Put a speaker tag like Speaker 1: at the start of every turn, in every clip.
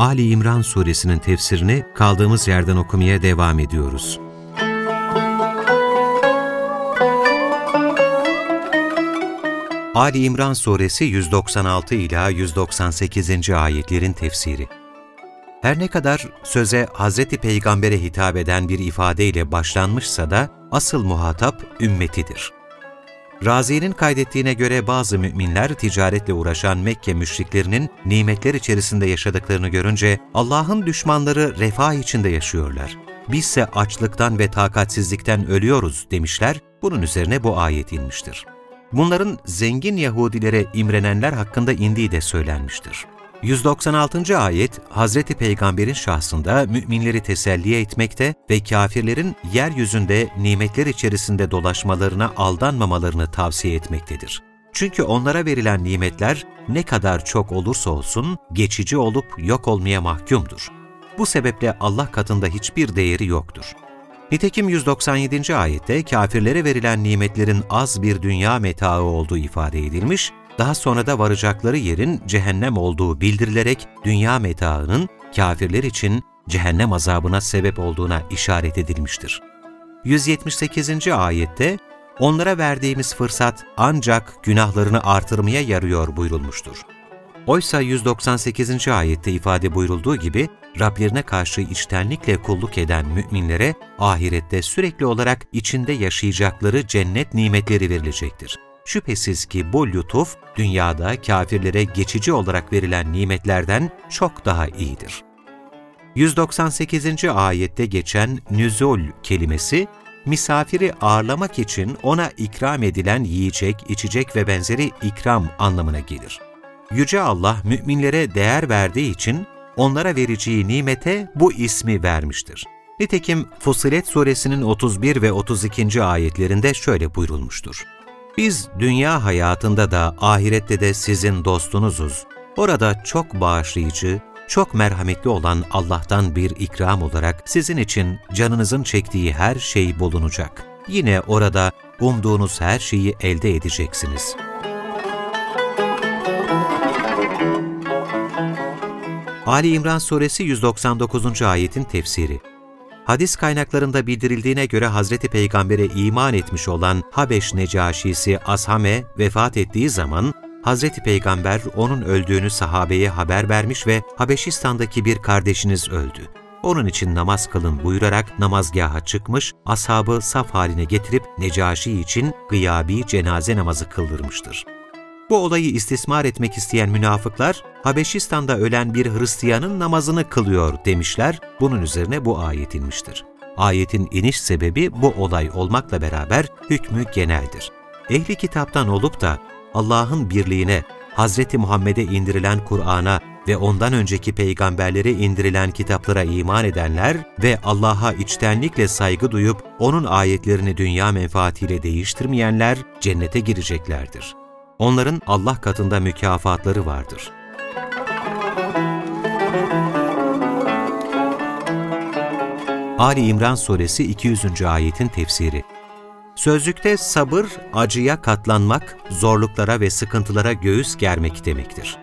Speaker 1: Ali İmran suresinin tefsirini kaldığımız yerden okumaya devam ediyoruz. Ali İmran suresi 196 ila 198. ayetlerin tefsiri. Her ne kadar söze Hz. Peygamber'e hitap eden bir ifadeyle başlanmışsa da asıl muhatap ümmetidir. Razi'nin kaydettiğine göre bazı müminler ticaretle uğraşan Mekke müşriklerinin nimetler içerisinde yaşadıklarını görünce Allah'ın düşmanları refah içinde yaşıyorlar. Bizse açlıktan ve takatsizlikten ölüyoruz demişler, bunun üzerine bu ayet inmiştir. Bunların zengin Yahudilere imrenenler hakkında indiği de söylenmiştir. 196. ayet, Hazreti Peygamber'in şahsında müminleri teselli etmekte ve kafirlerin yeryüzünde nimetler içerisinde dolaşmalarına aldanmamalarını tavsiye etmektedir. Çünkü onlara verilen nimetler ne kadar çok olursa olsun geçici olup yok olmaya mahkumdur. Bu sebeple Allah katında hiçbir değeri yoktur. Nitekim 197. ayette kafirlere verilen nimetlerin az bir dünya metaı olduğu ifade edilmiş daha sonra da varacakları yerin cehennem olduğu bildirilerek dünya metaının kafirler için cehennem azabına sebep olduğuna işaret edilmiştir. 178. ayette onlara verdiğimiz fırsat ancak günahlarını artırmaya yarıyor buyurulmuştur. Oysa 198. ayette ifade buyurulduğu gibi Rablerine karşı içtenlikle kulluk eden müminlere ahirette sürekli olarak içinde yaşayacakları cennet nimetleri verilecektir. Şüphesiz ki bu lütuf, dünyada kafirlere geçici olarak verilen nimetlerden çok daha iyidir. 198. ayette geçen nüzul kelimesi, misafiri ağırlamak için ona ikram edilen yiyecek, içecek ve benzeri ikram anlamına gelir. Yüce Allah müminlere değer verdiği için onlara vereceği nimete bu ismi vermiştir. Nitekim Fusilet suresinin 31 ve 32. ayetlerinde şöyle buyurulmuştur. Biz dünya hayatında da ahirette de sizin dostunuzuz. Orada çok bağışlayıcı, çok merhametli olan Allah'tan bir ikram olarak sizin için canınızın çektiği her şey bulunacak. Yine orada umduğunuz her şeyi elde edeceksiniz. Ali İmran Suresi 199. ayetin tefsiri Hadis kaynaklarında bildirildiğine göre Hazreti Peygamber'e iman etmiş olan Habeş Necaşisi Ashame vefat ettiği zaman Hazreti Peygamber onun öldüğünü sahabeye haber vermiş ve Habeşistan'daki bir kardeşiniz öldü. Onun için namaz kılın buyurarak namazgaha çıkmış, ashabı saf haline getirip Necaşi için gıyabi cenaze namazı kıldırmıştır. Bu olayı istismar etmek isteyen münafıklar, Habeşistan'da ölen bir Hristiyanın namazını kılıyor demişler, bunun üzerine bu ayet inmiştir. Ayetin iniş sebebi bu olay olmakla beraber hükmü geneldir. Ehli kitaptan olup da Allah'ın birliğine, Hz. Muhammed'e indirilen Kur'an'a ve ondan önceki peygamberlere indirilen kitaplara iman edenler ve Allah'a içtenlikle saygı duyup O'nun ayetlerini dünya menfaatiyle değiştirmeyenler cennete gireceklerdir. Onların Allah katında mükafatları vardır. Ali İmran Suresi 200. ayetin tefsiri Sözlükte sabır, acıya katlanmak, zorluklara ve sıkıntılara göğüs germek demektir.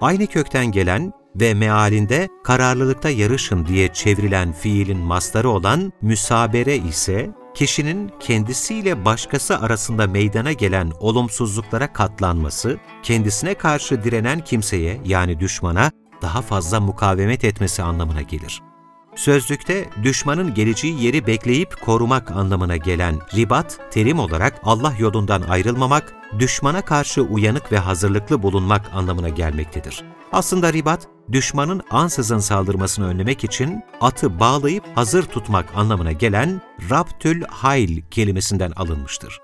Speaker 1: Aynı kökten gelen ve mealinde kararlılıkta yarışın diye çevrilen fiilin mastarı olan müsabere ise kişinin kendisiyle başkası arasında meydana gelen olumsuzluklara katlanması, kendisine karşı direnen kimseye yani düşmana daha fazla mukavemet etmesi anlamına gelir. Sözlükte düşmanın geleceği yeri bekleyip korumak anlamına gelen ribat, terim olarak Allah yolundan ayrılmamak, düşmana karşı uyanık ve hazırlıklı bulunmak anlamına gelmektedir. Aslında ribat, düşmanın ansızın saldırmasını önlemek için atı bağlayıp hazır tutmak anlamına gelen Rabtül Hayl kelimesinden alınmıştır.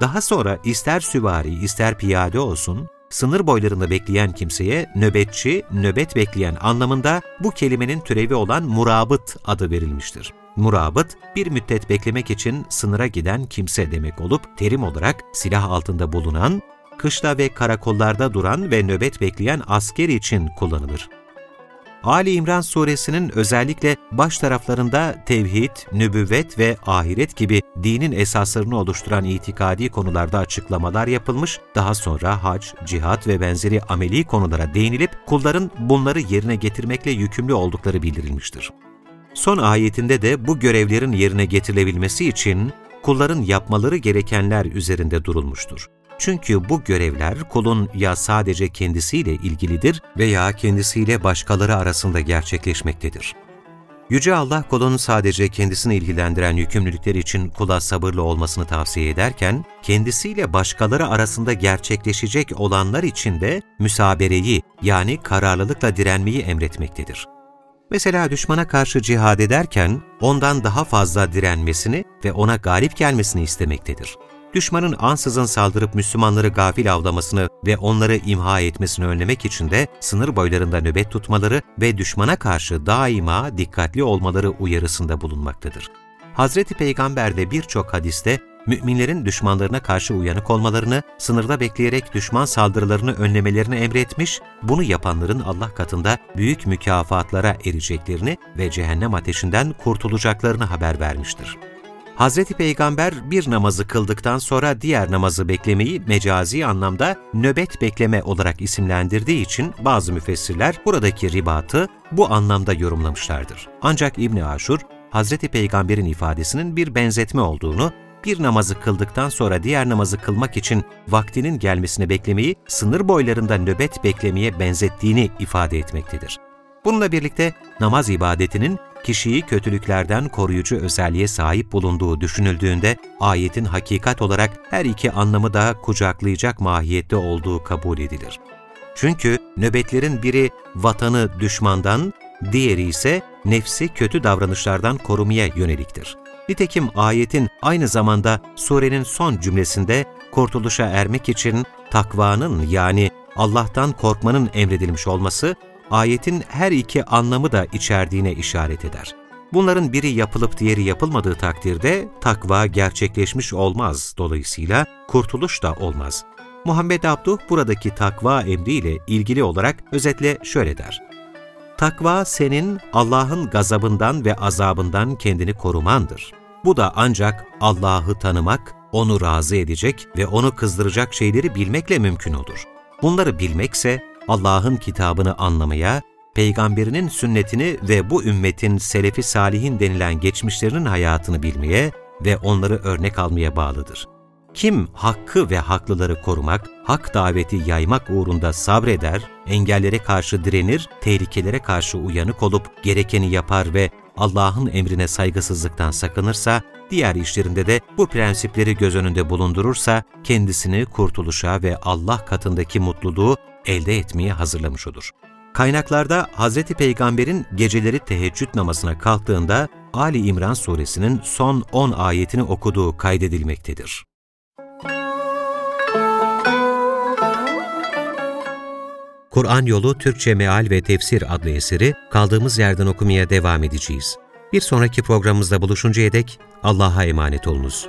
Speaker 1: Daha sonra ister süvari ister piyade olsun, sınır boylarında bekleyen kimseye nöbetçi, nöbet bekleyen anlamında bu kelimenin türevi olan murabıt adı verilmiştir. Murabıt, bir müddet beklemek için sınıra giden kimse demek olup terim olarak silah altında bulunan, kışla ve karakollarda duran ve nöbet bekleyen asker için kullanılır. Ali İmran suresinin özellikle baş taraflarında tevhid, nübüvvet ve ahiret gibi dinin esaslarını oluşturan itikadi konularda açıklamalar yapılmış, daha sonra hac, cihat ve benzeri ameli konulara değinilip kulların bunları yerine getirmekle yükümlü oldukları bildirilmiştir. Son ayetinde de bu görevlerin yerine getirilebilmesi için kulların yapmaları gerekenler üzerinde durulmuştur. Çünkü bu görevler kulun ya sadece kendisiyle ilgilidir veya kendisiyle başkaları arasında gerçekleşmektedir. Yüce Allah kulun sadece kendisini ilgilendiren yükümlülükler için kula sabırlı olmasını tavsiye ederken, kendisiyle başkaları arasında gerçekleşecek olanlar için de müsabereyi yani kararlılıkla direnmeyi emretmektedir. Mesela düşmana karşı cihad ederken ondan daha fazla direnmesini ve ona galip gelmesini istemektedir düşmanın ansızın saldırıp Müslümanları gafil avlamasını ve onları imha etmesini önlemek için de sınır boylarında nöbet tutmaları ve düşmana karşı daima dikkatli olmaları uyarısında bulunmaktadır. Hazreti Peygamber de birçok hadiste müminlerin düşmanlarına karşı uyanık olmalarını, sınırda bekleyerek düşman saldırılarını önlemelerini emretmiş, bunu yapanların Allah katında büyük mükafatlara ereceklerini ve cehennem ateşinden kurtulacaklarını haber vermiştir. Hazreti Peygamber bir namazı kıldıktan sonra diğer namazı beklemeyi mecazi anlamda nöbet bekleme olarak isimlendirdiği için bazı müfessirler buradaki ribatı bu anlamda yorumlamışlardır. Ancak İbni Aşur, Hazreti Peygamber'in ifadesinin bir benzetme olduğunu, bir namazı kıldıktan sonra diğer namazı kılmak için vaktinin gelmesini beklemeyi sınır boylarında nöbet beklemeye benzettiğini ifade etmektedir. Bununla birlikte namaz ibadetinin kişiyi kötülüklerden koruyucu özelliğe sahip bulunduğu düşünüldüğünde ayetin hakikat olarak her iki anlamı da kucaklayacak mahiyette olduğu kabul edilir. Çünkü nöbetlerin biri vatanı düşmandan, diğeri ise nefsi kötü davranışlardan korumaya yöneliktir. Nitekim ayetin aynı zamanda surenin son cümlesinde kurtuluşa ermek için takvanın yani Allah'tan korkmanın emredilmiş olması ayetin her iki anlamı da içerdiğine işaret eder. Bunların biri yapılıp diğeri yapılmadığı takdirde takva gerçekleşmiş olmaz, dolayısıyla kurtuluş da olmaz. Muhammed Abduh buradaki takva emriyle ilgili olarak özetle şöyle der. Takva senin Allah'ın gazabından ve azabından kendini korumandır. Bu da ancak Allah'ı tanımak, onu razı edecek ve onu kızdıracak şeyleri bilmekle mümkün olur. Bunları bilmekse Allah'ın kitabını anlamaya, peygamberinin sünnetini ve bu ümmetin selefi salihin denilen geçmişlerinin hayatını bilmeye ve onları örnek almaya bağlıdır. Kim hakkı ve haklıları korumak, hak daveti yaymak uğrunda sabreder, engellere karşı direnir, tehlikelere karşı uyanık olup gerekeni yapar ve Allah'ın emrine saygısızlıktan sakınırsa, diğer işlerinde de bu prensipleri göz önünde bulundurursa, kendisini kurtuluşa ve Allah katındaki mutluluğu elde etmeye hazırlamış olur. Kaynaklarda Hz. Peygamber'in geceleri teheccüd namazına kalktığında Ali İmran suresinin son 10 ayetini okuduğu kaydedilmektedir. Kur'an Yolu Türkçe Meal ve Tefsir adlı eseri kaldığımız yerden okumaya devam edeceğiz. Bir sonraki programımızda buluşuncaya dek Allah'a emanet olunuz.